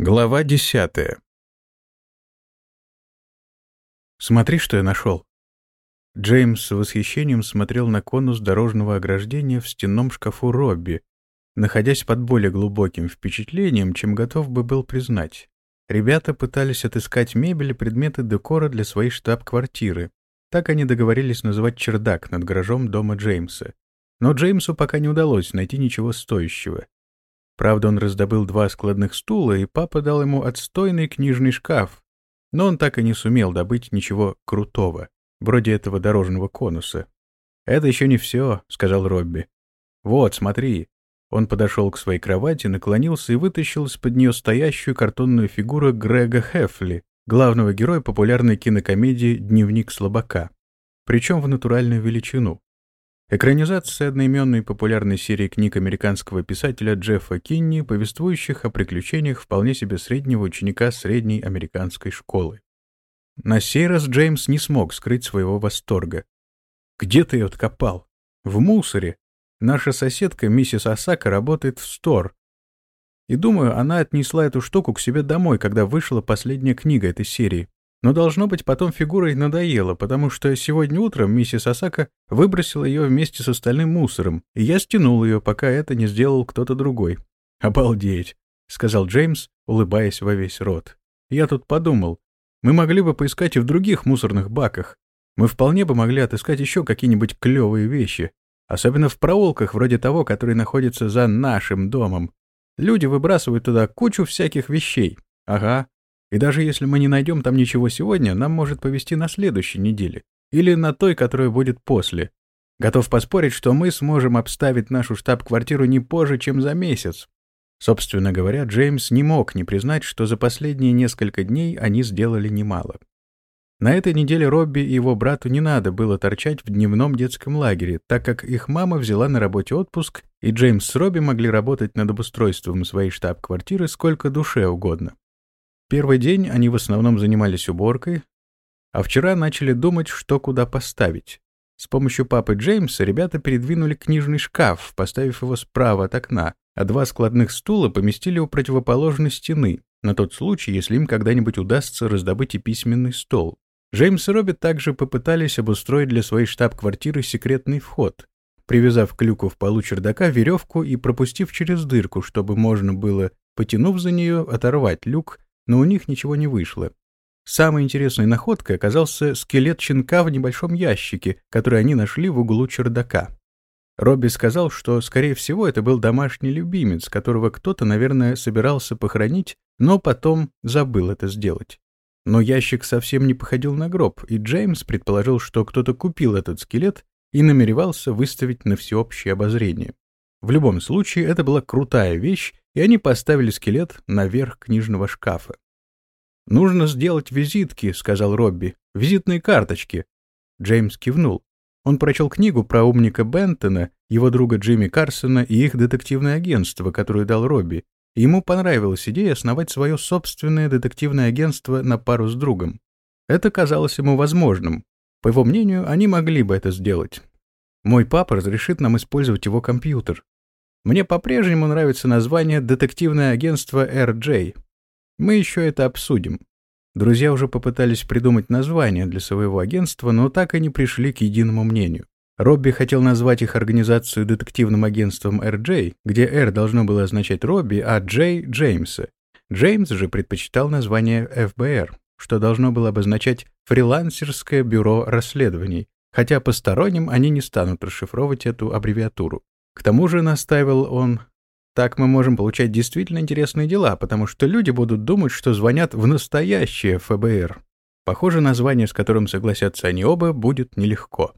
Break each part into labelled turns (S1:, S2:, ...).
S1: Глава десятая. «Смотри, что я нашел!» Джеймс с восхищением смотрел на конус дорожного ограждения в стенном шкафу Робби, находясь под более глубоким впечатлением, чем готов бы был признать. Ребята пытались отыскать мебель и предметы декора для своей штаб-квартиры. Так они договорились называть чердак над гаражом дома Джеймса. Но Джеймсу пока не удалось найти ничего стоящего. Правда, он раздобыл два складных стула, и папа дал ему отстойный книжный шкаф, но он так и не сумел добыть ничего крутого, вроде этого дорожного конуса. «Это еще не все», — сказал Робби. «Вот, смотри». Он подошел к своей кровати, наклонился и вытащил из-под нее стоящую картонную фигуру Грега Хефли, главного героя популярной кинокомедии «Дневник слабака», причем в натуральную величину. Экранизация одноименной популярной серии книг американского писателя Джеффа Кинни, повествующих о приключениях вполне себе среднего ученика средней американской школы. На сей раз Джеймс не смог скрыть своего восторга. «Где ты ее откопал?» «В мусоре. Наша соседка, миссис Осака, работает в стор. И думаю, она отнесла эту штуку к себе домой, когда вышла последняя книга этой серии. Но, должно быть, потом фигурой надоело, потому что сегодня утром миссис Осака выбросила ее вместе с остальным мусором, и я стянул ее, пока это не сделал кто-то другой. «Обалдеть!» — сказал Джеймс, улыбаясь во весь рот. «Я тут подумал, мы могли бы поискать и в других мусорных баках. Мы вполне бы могли отыскать еще какие-нибудь клевые вещи, особенно в проулках вроде того, который находится за нашим домом. Люди выбрасывают туда кучу всяких вещей. Ага, и даже если мы не найдем там ничего сегодня, нам может повезти на следующей неделе. Или на той, которая будет после. Готов поспорить, что мы сможем обставить нашу штаб-квартиру не позже, чем за месяц. Собственно говоря, Джеймс не мог не признать, что за последние несколько дней они сделали немало. На этой неделе Робби и его брату не надо было торчать в дневном детском лагере, так как их мама взяла на работе отпуск, и Джеймс с Робби могли работать над обустройством своей штаб-квартиры сколько душе угодно. Первый день они в основном занимались уборкой, а вчера начали думать, что куда поставить. С помощью папы Джеймса ребята передвинули книжный шкаф, поставив его справа от окна, а два складных стула поместили у противоположной стены, на тот случай, если им когда-нибудь удастся раздобыть и письменный стол. Джеймс и Робби также попытались обустроить для своей штаб-квартиры секретный вход, привязав к люку в полу чердака веревку и пропустив через дырку, чтобы можно было, потянув за нее, оторвать люк но у них ничего не вышло. Самой интересной находкой оказался скелет щенка в небольшом ящике, который они нашли в углу чердака. Робби сказал, что, скорее всего, это был домашний любимец, которого кто-то, наверное, собирался похоронить, но потом забыл это сделать. Но ящик совсем не походил на гроб, и Джеймс предположил, что кто-то купил этот скелет и намеревался выставить на всеобщее обозрение. В любом случае, это была крутая вещь, и они поставили скелет наверх книжного шкафа. «Нужно сделать визитки», — сказал Робби. «Визитные карточки». Джеймс кивнул. Он прочел книгу про умника Бентона, его друга Джимми Карсона и их детективное агентство, которое дал Робби. И ему понравилась идея основать свое собственное детективное агентство на пару с другом. Это казалось ему возможным. По его мнению, они могли бы это сделать. Мой папа разрешит нам использовать его компьютер. Мне по-прежнему нравится название «Детективное агентство RJ». Мы еще это обсудим. Друзья уже попытались придумать название для своего агентства, но так и не пришли к единому мнению. Робби хотел назвать их организацию детективным агентством RJ, где R должно было означать Робби, а J — Джеймса. Джеймс же предпочитал название FBR, что должно было обозначать «фрилансерское бюро расследований», хотя посторонним они не станут расшифровывать эту аббревиатуру. К тому же, настаивал он, так мы можем получать действительно интересные дела, потому что люди будут думать, что звонят в настоящее ФБР. Похоже, название, с которым согласятся они оба, будет нелегко.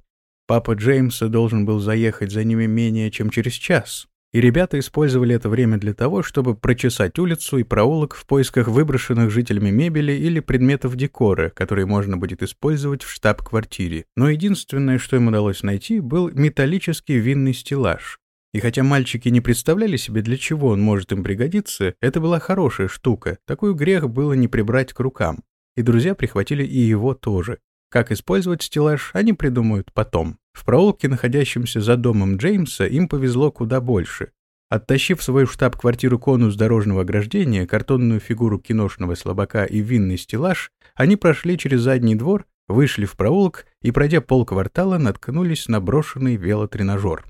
S1: Папа Джеймса должен был заехать за ними менее чем через час, и ребята использовали это время для того, чтобы прочесать улицу и проулок в поисках выброшенных жителями мебели или предметов декора, которые можно будет использовать в штаб-квартире. Но единственное, что им удалось найти, был металлический винный стеллаж. И хотя мальчики не представляли себе, для чего он может им пригодиться, это была хорошая штука, такую грех было не прибрать к рукам. И друзья прихватили и его тоже. Как использовать стеллаж, они придумают потом. В проулке, находящемся за домом Джеймса, им повезло куда больше. Оттащив в свою штаб-квартиру конус дорожного ограждения, картонную фигуру киношного слабака и винный стеллаж, они прошли через задний двор, вышли в проулок и, пройдя полквартала, наткнулись на брошенный велотренажер.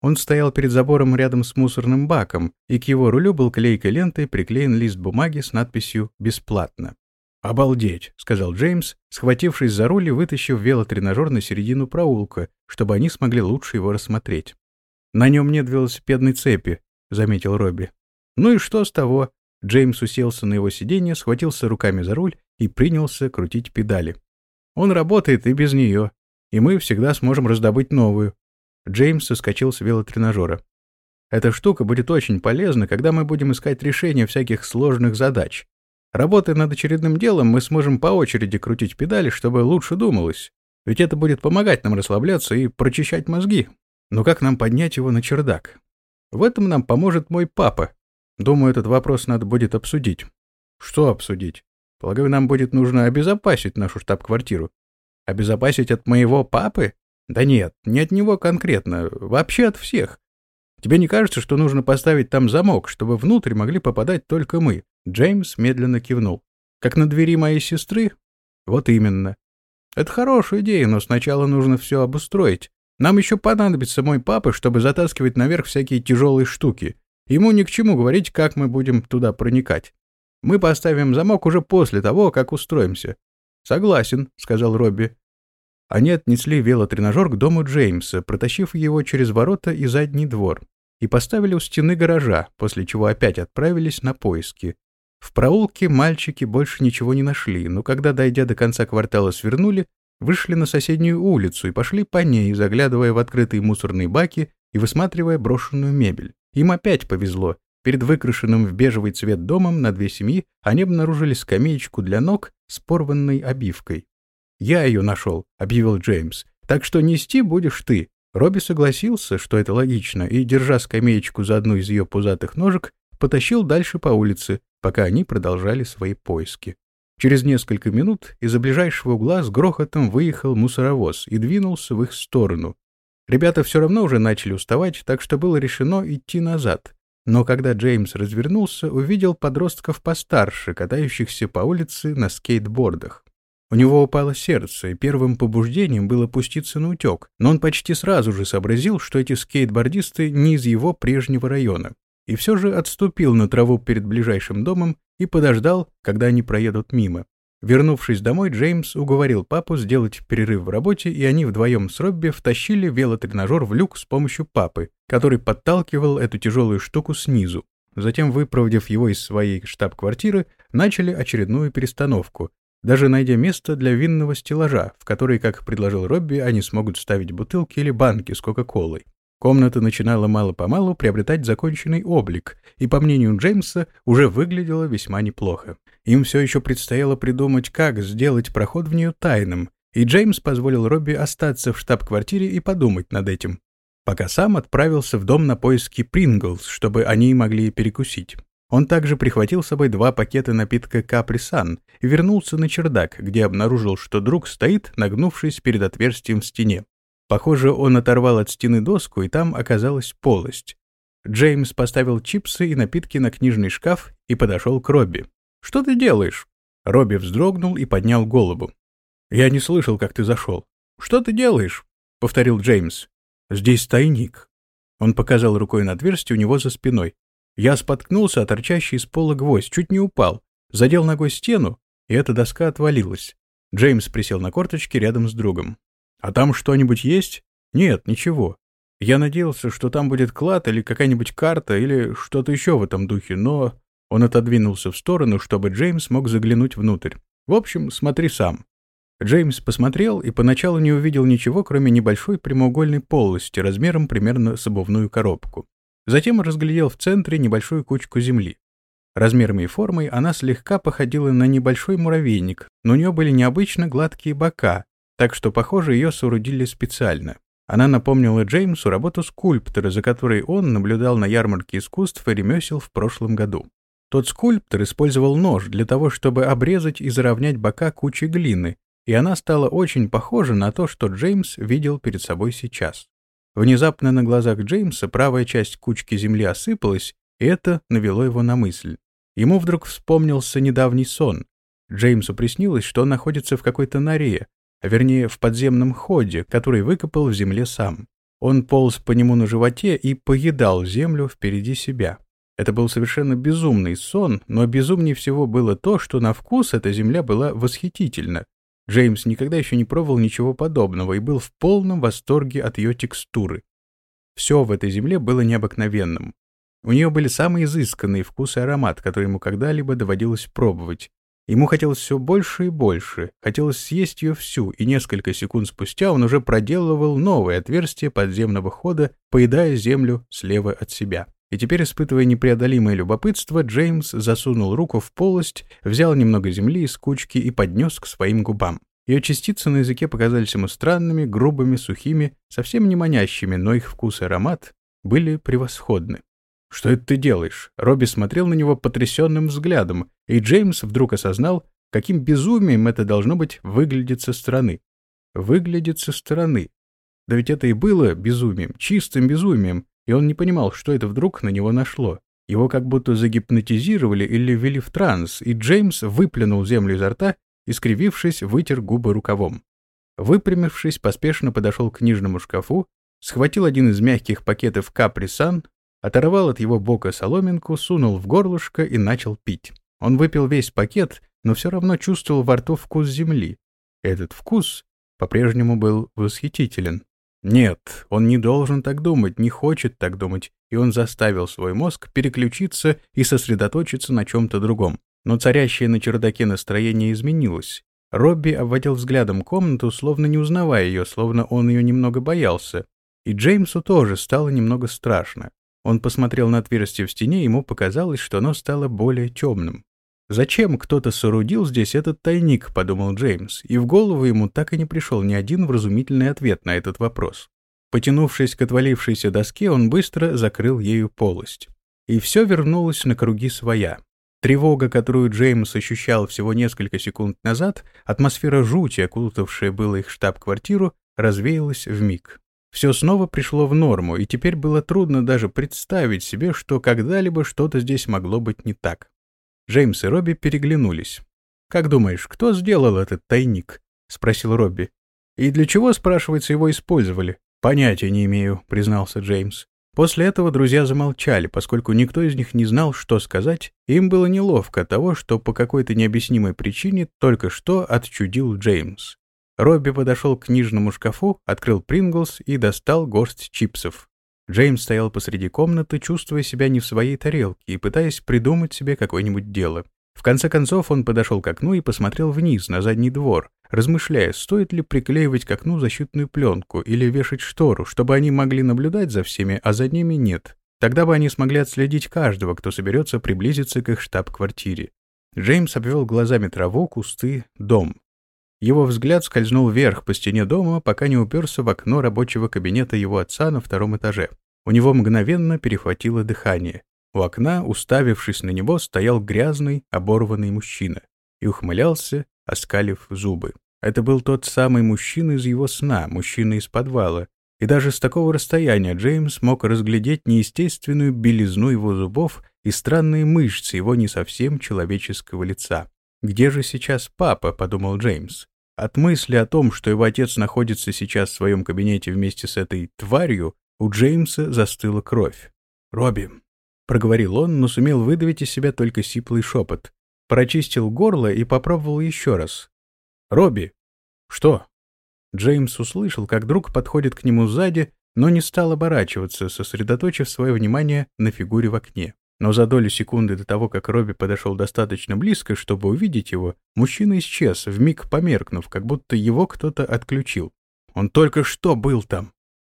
S1: Он стоял перед забором рядом с мусорным баком, и к его рулю был клейкой лентой приклеен лист бумаги с надписью «Бесплатно». «Обалдеть!» — сказал Джеймс, схватившись за руль и вытащив велотренажер на середину проулка, чтобы они смогли лучше его рассмотреть. «На нем нет велосипедной цепи», — заметил Робби. «Ну и что с того?» Джеймс уселся на его сиденье, схватился руками за руль и принялся крутить педали. «Он работает и без нее, и мы всегда сможем раздобыть новую». Джеймс соскочил с велотренажера. «Эта штука будет очень полезна, когда мы будем искать решение всяких сложных задач. Работая над очередным делом, мы сможем по очереди крутить педали, чтобы лучше думалось. Ведь это будет помогать нам расслабляться и прочищать мозги. Но как нам поднять его на чердак? В этом нам поможет мой папа. Думаю, этот вопрос надо будет обсудить. Что обсудить? Полагаю, нам будет нужно обезопасить нашу штаб-квартиру. Обезопасить от моего папы? Да нет, не от него конкретно, вообще от всех. Тебе не кажется, что нужно поставить там замок, чтобы внутрь могли попадать только мы? Джеймс медленно кивнул. Как на двери моей сестры? Вот именно. Это хорошая идея, но сначала нужно все обустроить. Нам еще понадобится мой папа, чтобы затаскивать наверх всякие тяжелые штуки. Ему ни к чему говорить, как мы будем туда проникать. Мы поставим замок уже после того, как устроимся. Согласен, сказал Робби. Они отнесли велотренажер к дому Джеймса, протащив его через ворота и задний двор, и поставили у стены гаража, после чего опять отправились на поиски. В проулке мальчики больше ничего не нашли, но когда, дойдя до конца квартала, свернули, вышли на соседнюю улицу и пошли по ней, заглядывая в открытые мусорные баки и высматривая брошенную мебель. Им опять повезло. Перед выкрашенным в бежевый цвет домом на две семьи они обнаружили скамеечку для ног с порванной обивкой. «Я ее нашел», — объявил Джеймс. «Так что нести будешь ты». Робби согласился, что это логично, и, держа скамеечку за одну из ее пузатых ножек, потащил дальше по улице, пока они продолжали свои поиски. Через несколько минут из-за ближайшего угла с грохотом выехал мусоровоз и двинулся в их сторону. Ребята все равно уже начали уставать, так что было решено идти назад. Но когда Джеймс развернулся, увидел подростков постарше, катающихся по улице на скейтбордах. У него упало сердце, и первым побуждением было пуститься на утек, но он почти сразу же сообразил, что эти скейтбордисты не из его прежнего района, и все же отступил на траву перед ближайшим домом и подождал, когда они проедут мимо. Вернувшись домой, Джеймс уговорил папу сделать перерыв в работе, и они вдвоем с Робби втащили велотренажер в люк с помощью папы, который подталкивал эту тяжелую штуку снизу. Затем, выпроводив его из своей штаб-квартиры, начали очередную перестановку, даже найдя место для винного стеллажа, в который, как предложил Робби, они смогут ставить бутылки или банки с Кока-Колой. Комната начинала мало-помалу приобретать законченный облик, и, по мнению Джеймса, уже выглядела весьма неплохо. Им все еще предстояло придумать, как сделать проход в нее тайным, и Джеймс позволил Робби остаться в штаб-квартире и подумать над этим, пока сам отправился в дом на поиски Принглс, чтобы они могли перекусить. Он также прихватил с собой два пакета напитка Капри-Сан и вернулся на чердак, где обнаружил, что друг стоит, нагнувшись перед отверстием в стене. Похоже, он оторвал от стены доску, и там оказалась полость. Джеймс поставил чипсы и напитки на книжный шкаф и подошел к Робби. «Что ты делаешь?» Робби вздрогнул и поднял голову. «Я не слышал, как ты зашел». «Что ты делаешь?» — повторил Джеймс. «Здесь тайник». Он показал рукой на отверстие у него за спиной. Я споткнулся о торчащий из пола гвоздь, чуть не упал, задел ногой стену, и эта доска отвалилась. Джеймс присел на корточки рядом с другом. «А там что-нибудь есть?» «Нет, ничего. Я надеялся, что там будет клад или какая-нибудь карта или что-то еще в этом духе, но...» Он отодвинулся в сторону, чтобы Джеймс мог заглянуть внутрь. «В общем, смотри сам». Джеймс посмотрел и поначалу не увидел ничего, кроме небольшой прямоугольной полости размером примерно с обувную коробку. Затем разглядел в центре небольшую кучку земли. Размерами и формой она слегка походила на небольшой муравейник, но у нее были необычно гладкие бока, так что, похоже, ее соорудили специально. Она напомнила Джеймсу работу скульптора, за которой он наблюдал на ярмарке искусств и ремесел в прошлом году. Тот скульптор использовал нож для того, чтобы обрезать и заровнять бока кучи глины, и она стала очень похожа на то, что Джеймс видел перед собой сейчас. Внезапно на глазах Джеймса правая часть кучки земли осыпалась, и это навело его на мысль. Ему вдруг вспомнился недавний сон. Джеймсу приснилось, что он находится в какой-то норе, а вернее в подземном ходе, который выкопал в земле сам. Он полз по нему на животе и поедал землю впереди себя. Это был совершенно безумный сон, но безумнее всего было то, что на вкус эта земля была восхитительна. Джеймс никогда еще не пробовал ничего подобного и был в полном восторге от ее текстуры. Все в этой земле было необыкновенным. У нее были самые изысканные вкус и аромат, которые ему когда-либо доводилось пробовать. Ему хотелось все больше и больше, хотелось съесть ее всю, и несколько секунд спустя он уже проделывал новое отверстие подземного хода, поедая землю слева от себя. И теперь, испытывая непреодолимое любопытство, Джеймс засунул руку в полость, взял немного земли из кучки и поднес к своим губам. Ее частицы на языке показались ему странными, грубыми, сухими, совсем не манящими, но их вкус и аромат были превосходны. «Что это ты делаешь?» Робби смотрел на него потрясенным взглядом, и Джеймс вдруг осознал, каким безумием это должно быть выглядит со стороны. Выглядит со стороны. Да ведь это и было безумием, чистым безумием, и он не понимал, что это вдруг на него нашло. Его как будто загипнотизировали или ввели в транс, и Джеймс выплюнул землю изо рта и, скривившись, вытер губы рукавом. Выпрямившись, поспешно подошел к книжному шкафу, схватил один из мягких пакетов капри-сан оторвал от его бока соломинку, сунул в горлышко и начал пить. Он выпил весь пакет, но все равно чувствовал во рту вкус земли. Этот вкус по-прежнему был восхитителен. Нет, он не должен так думать, не хочет так думать, и он заставил свой мозг переключиться и сосредоточиться на чем-то другом. Но царящее на чердаке настроение изменилось. Робби обводил взглядом комнату, словно не узнавая ее, словно он ее немного боялся. И Джеймсу тоже стало немного страшно. Он посмотрел на отверстие в стене, ему показалось, что оно стало более темным. «Зачем кто-то соорудил здесь этот тайник?» — подумал Джеймс, и в голову ему так и не пришел ни один вразумительный ответ на этот вопрос. Потянувшись к отвалившейся доске, он быстро закрыл ею полость. И все вернулось на круги своя. Тревога, которую Джеймс ощущал всего несколько секунд назад, атмосфера жути, окутавшая было их штаб-квартиру, развеялась в миг. Все снова пришло в норму, и теперь было трудно даже представить себе, что когда-либо что-то здесь могло быть не так. Джеймс и Робби переглянулись. «Как думаешь, кто сделал этот тайник?» — спросил Робби. «И для чего, спрашивается, его использовали?» «Понятия не имею», — признался Джеймс. После этого друзья замолчали, поскольку никто из них не знал, что сказать, им было неловко того, что по какой-то необъяснимой причине только что отчудил Джеймс. Робби подошел к книжному шкафу, открыл Принглс и достал горсть чипсов. Джеймс стоял посреди комнаты, чувствуя себя не в своей тарелке и пытаясь придумать себе какое-нибудь дело. В конце концов он подошел к окну и посмотрел вниз, на задний двор, размышляя, стоит ли приклеивать к окну защитную пленку или вешать штору, чтобы они могли наблюдать за всеми, а за ними нет. Тогда бы они смогли отследить каждого, кто соберется приблизиться к их штаб-квартире. Джеймс обвел глазами траву, кусты, дом. Его взгляд скользнул вверх по стене дома, пока не уперся в окно рабочего кабинета его отца на втором этаже. У него мгновенно перехватило дыхание. У окна, уставившись на него, стоял грязный, оборванный мужчина и ухмылялся, оскалив зубы. Это был тот самый мужчина из его сна, мужчина из подвала. И даже с такого расстояния Джеймс мог разглядеть неестественную белизну его зубов и странные мышцы его не совсем человеческого лица. «Где же сейчас папа?» — подумал Джеймс. От мысли о том, что его отец находится сейчас в своем кабинете вместе с этой тварью, у Джеймса застыла кровь. «Робби», — проговорил он, но сумел выдавить из себя только сиплый шепот. Прочистил горло и попробовал еще раз. «Робби!» «Что?» Джеймс услышал, как друг подходит к нему сзади, но не стал оборачиваться, сосредоточив свое внимание на фигуре в окне. Но за долю секунды до того, как Робби подошел достаточно близко, чтобы увидеть его, мужчина исчез, вмиг померкнув, как будто его кто-то отключил. Он только что был там.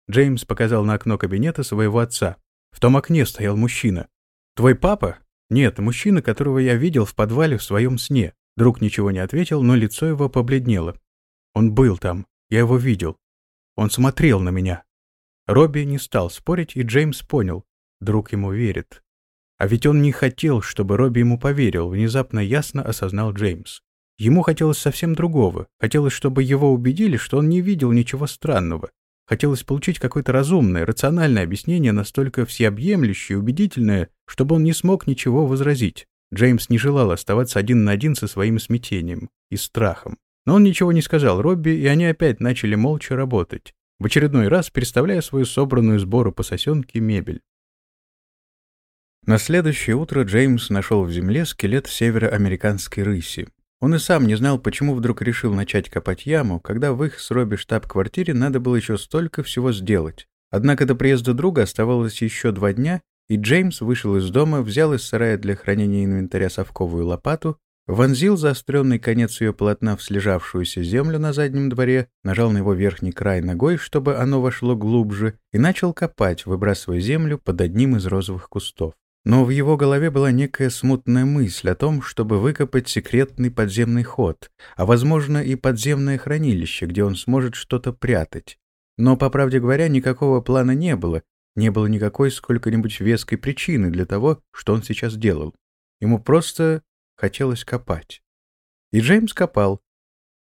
S1: Джеймс показал на окно кабинета своего отца. В том окне стоял мужчина. «Твой папа?» «Нет, мужчина, которого я видел в подвале в своем сне». Друг ничего не ответил, но лицо его побледнело. «Он был там. Я его видел. Он смотрел на меня». Робби не стал спорить, и Джеймс понял. Друг ему верит. А ведь он не хотел, чтобы Робби ему поверил, внезапно ясно осознал Джеймс. Ему хотелось совсем другого. Хотелось, чтобы его убедили, что он не видел ничего странного. Хотелось получить какое-то разумное, рациональное объяснение, настолько всеобъемлющее убедительное, чтобы он не смог ничего возразить. Джеймс не желал оставаться один на один со своим смятением и страхом. Но он ничего не сказал Робби, и они опять начали молча работать, в очередной раз переставляя свою собранную сбору по сосенке мебель. На следующее утро Джеймс нашел в земле скелет североамериканской рыси. Он и сам не знал, почему вдруг решил начать копать яму, когда в их с Робби штаб-квартире надо было еще столько всего сделать. Однако до приезда друга оставалось еще два дня, и Джеймс вышел из дома, взял из сарая для хранения инвентаря совковую лопату, вонзил заостренный конец ее полотна в слежавшуюся землю на заднем дворе, нажал на его верхний край ногой, чтобы оно вошло глубже, и начал копать, выбрасывая землю под одним из розовых кустов. Но в его голове была некая смутная мысль о том, чтобы выкопать секретный подземный ход, а, возможно, и подземное хранилище, где он сможет что-то прятать. Но, по правде говоря, никакого плана не было, не было никакой сколько-нибудь веской причины для того, что он сейчас делал. Ему просто хотелось копать. И Джеймс копал.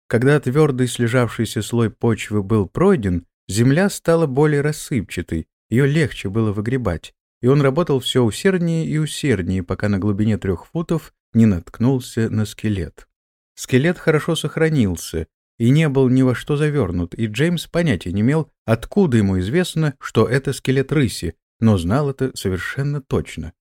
S1: Когда твердый слежавшийся слой почвы был пройден, земля стала более рассыпчатой, ее легче было выгребать, и он работал все усерднее и усерднее, пока на глубине трех футов не наткнулся на скелет. Скелет хорошо сохранился, и не был ни во что завернут, и Джеймс понятия не имел, откуда ему известно, что это скелет рыси, но знал это совершенно точно.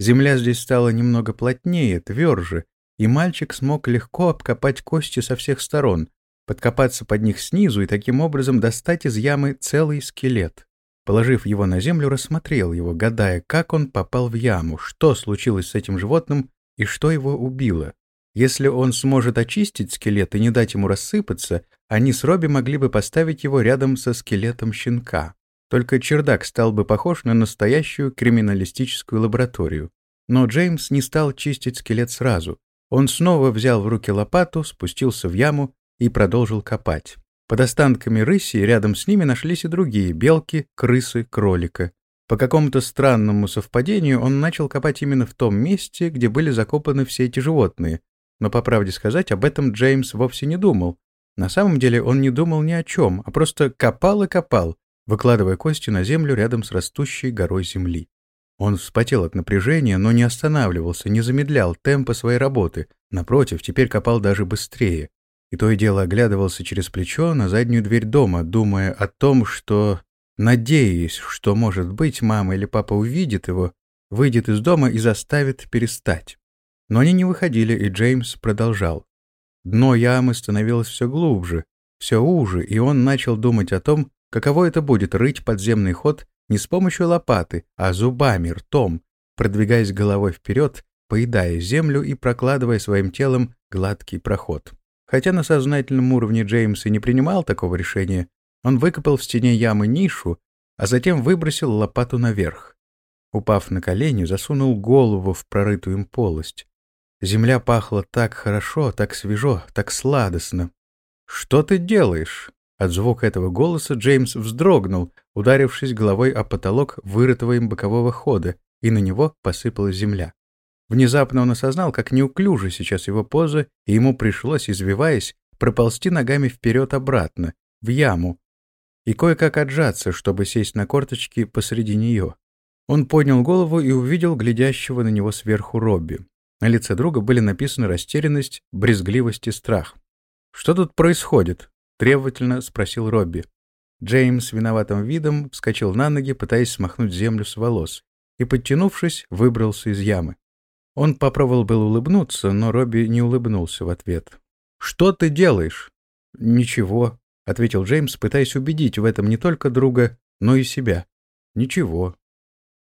S1: Земля здесь стала немного плотнее, тверже, и мальчик смог легко обкопать кости со всех сторон, подкопаться под них снизу и таким образом достать из ямы целый скелет. Положив его на землю, рассмотрел его, гадая, как он попал в яму, что случилось с этим животным и что его убило. Если он сможет очистить скелет и не дать ему рассыпаться, они с Робби могли бы поставить его рядом со скелетом щенка. Только чердак стал бы похож на настоящую криминалистическую лабораторию. Но Джеймс не стал чистить скелет сразу. Он снова взял в руки лопату, спустился в яму и продолжил копать. Под останками рыси рядом с ними нашлись и другие — белки, крысы, кролика. По какому-то странному совпадению он начал копать именно в том месте, где были закопаны все эти животные, но, по правде сказать, об этом Джеймс вовсе не думал. На самом деле он не думал ни о чем, а просто копал и копал, выкладывая кости на землю рядом с растущей горой земли. Он вспотел от напряжения, но не останавливался, не замедлял темпа своей работы. Напротив, теперь копал даже быстрее. И то и дело оглядывался через плечо на заднюю дверь дома, думая о том, что... Надеясь, что, может быть, мама или папа увидит его, выйдет из дома и заставит перестать. Но они не выходили, и Джеймс продолжал. Дно ямы становилось все глубже, все уже, и он начал думать о том, каково это будет рыть подземный ход не с помощью лопаты, а зубами, ртом, продвигаясь головой вперед, поедая землю и прокладывая своим телом гладкий проход. Хотя на сознательном уровне Джеймс и не принимал такого решения, он выкопал в стене ямы нишу, а затем выбросил лопату наверх. Упав на колени, засунул голову в прорытую им полость. Земля пахла так хорошо, так свежо, так сладостно. «Что ты делаешь?» От звука этого голоса Джеймс вздрогнул, ударившись головой о потолок вырытого им бокового хода, и на него посыпалась земля. Внезапно он осознал, как неуклюже сейчас его поза, и ему пришлось, извиваясь, проползти ногами вперед-обратно, в яму, и кое-как отжаться, чтобы сесть на корточки посреди нее. Он поднял голову и увидел глядящего на него сверху Робби. На лице друга были написаны растерянность, брезгливость и страх. «Что тут происходит?» — требовательно спросил Робби. Джеймс виноватым видом вскочил на ноги, пытаясь смахнуть землю с волос, и, подтянувшись, выбрался из ямы. Он попробовал был улыбнуться, но Робби не улыбнулся в ответ. «Что ты делаешь?» «Ничего», — ответил Джеймс, пытаясь убедить в этом не только друга, но и себя. «Ничего».